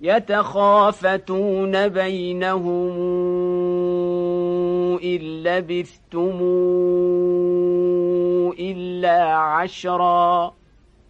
يتخافتون بينهم إن لبثتم إلا عشرا